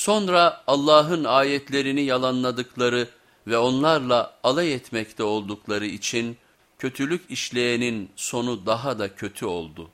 Sonra Allah'ın ayetlerini yalanladıkları ve onlarla alay etmekte oldukları için kötülük işleyenin sonu daha da kötü oldu.